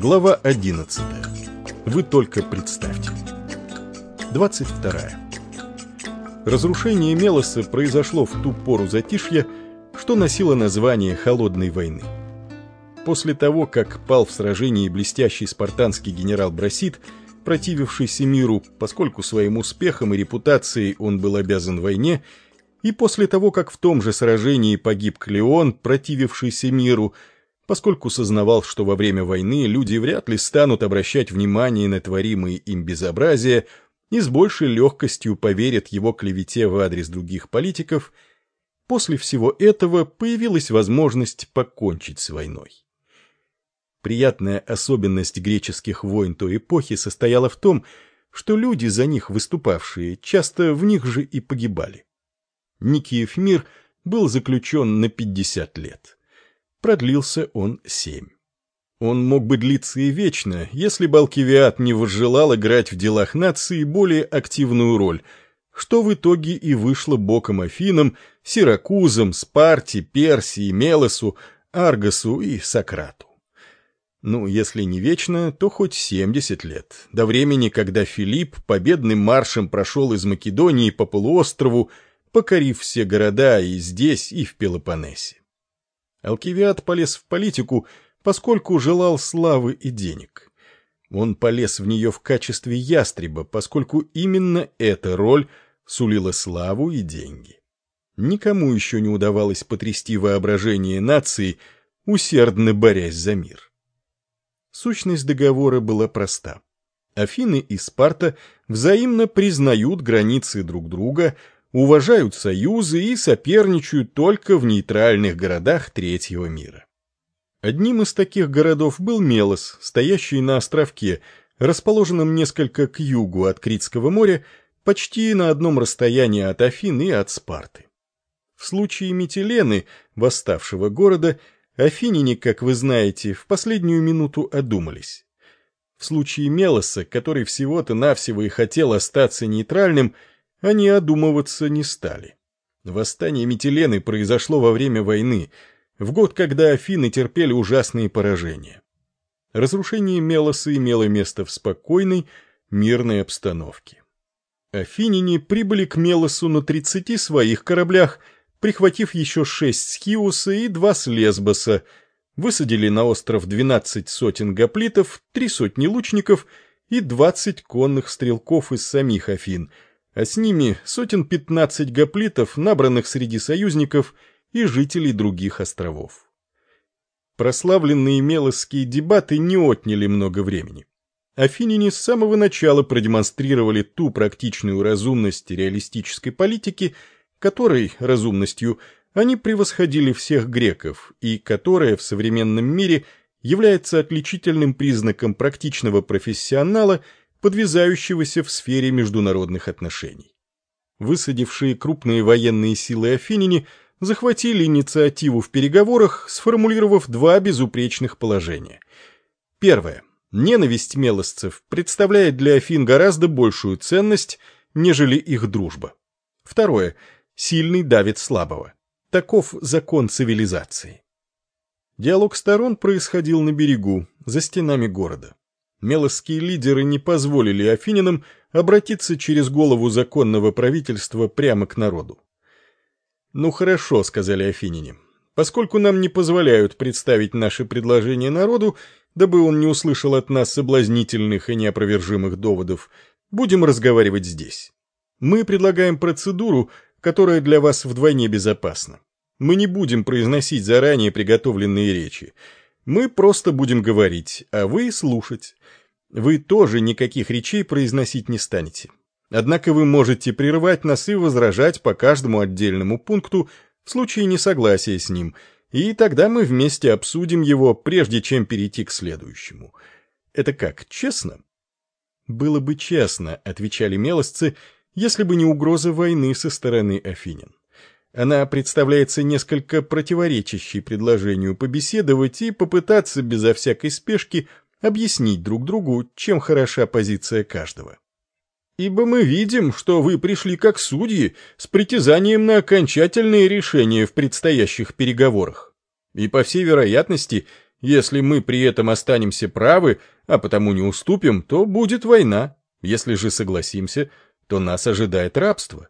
Глава 11. Вы только представьте. 22. Разрушение Мелоса произошло в ту пору затишья, что носило название Холодной войны. После того, как пал в сражении блестящий спартанский генерал Брасид, противившийся миру, поскольку своим успехом и репутацией он был обязан войне, и после того, как в том же сражении погиб Клеон, противившийся миру, поскольку сознавал, что во время войны люди вряд ли станут обращать внимание на творимые им безобразия и с большей легкостью поверят его клевете в адрес других политиков, после всего этого появилась возможность покончить с войной. Приятная особенность греческих войн той эпохи состояла в том, что люди, за них выступавшие, часто в них же и погибали. Никиев мир был заключен на 50 лет. Продлился он семь. Он мог бы длиться и вечно, если бы Алкивиад не возжелал играть в делах нации более активную роль, что в итоге и вышло боком Афинам, Сиракузам, Спарте, Персии, Мелосу, Аргосу и Сократу. Ну, если не вечно, то хоть 70 лет, до времени, когда Филипп победным маршем прошел из Македонии по полуострову, покорив все города и здесь, и в Пелопоннесе. Алкивиад полез в политику, поскольку желал славы и денег. Он полез в нее в качестве ястреба, поскольку именно эта роль сулила славу и деньги. Никому еще не удавалось потрясти воображение нации, усердно борясь за мир. Сущность договора была проста. Афины и Спарта взаимно признают границы друг друга, уважают союзы и соперничают только в нейтральных городах третьего мира. Одним из таких городов был Мелос, стоящий на островке, расположенном несколько к югу от Критского моря, почти на одном расстоянии от Афин и от Спарты. В случае Метилены, восставшего города, афиняне, как вы знаете, в последнюю минуту одумались. В случае Мелоса, который всего-то навсего и хотел остаться нейтральным, они одумываться не стали. Восстание Метилены произошло во время войны, в год, когда Афины терпели ужасные поражения. Разрушение Мелоса имело место в спокойной, мирной обстановке. Афиняне прибыли к Мелосу на 30 своих кораблях, прихватив еще шесть с Хиуса и два с высадили на остров 12 сотен гоплитов, три сотни лучников и 20 конных стрелков из самих Афин – а с ними сотен пятнадцать гоплитов, набранных среди союзников и жителей других островов. Прославленные мелосские дебаты не отняли много времени. Афиняне с самого начала продемонстрировали ту практичную разумность реалистической политики, которой, разумностью, они превосходили всех греков, и которая в современном мире является отличительным признаком практичного профессионала – подвязающегося в сфере международных отношений. Высадившие крупные военные силы афиняне захватили инициативу в переговорах, сформулировав два безупречных положения. Первое. Ненависть мелосцев представляет для Афин гораздо большую ценность, нежели их дружба. Второе. Сильный давит слабого. Таков закон цивилизации. Диалог сторон происходил на берегу, за стенами города. Мелосские лидеры не позволили афининам обратиться через голову законного правительства прямо к народу. «Ну хорошо», — сказали афиняне, — «поскольку нам не позволяют представить наши предложения народу, дабы он не услышал от нас соблазнительных и неопровержимых доводов, будем разговаривать здесь. Мы предлагаем процедуру, которая для вас вдвойне безопасна. Мы не будем произносить заранее приготовленные речи. Мы просто будем говорить, а вы слушать. Вы тоже никаких речей произносить не станете. Однако вы можете прерывать нас и возражать по каждому отдельному пункту в случае несогласия с ним, и тогда мы вместе обсудим его, прежде чем перейти к следующему. Это как, честно? Было бы честно, отвечали мелосцы, если бы не угроза войны со стороны Афинин. Она представляется несколько противоречащей предложению побеседовать и попытаться безо всякой спешки объяснить друг другу, чем хороша позиция каждого. Ибо мы видим, что вы пришли как судьи с притязанием на окончательные решения в предстоящих переговорах. И, по всей вероятности, Если мы при этом останемся правы, а потому не уступим, то будет война. Если же согласимся, то нас ожидает рабство.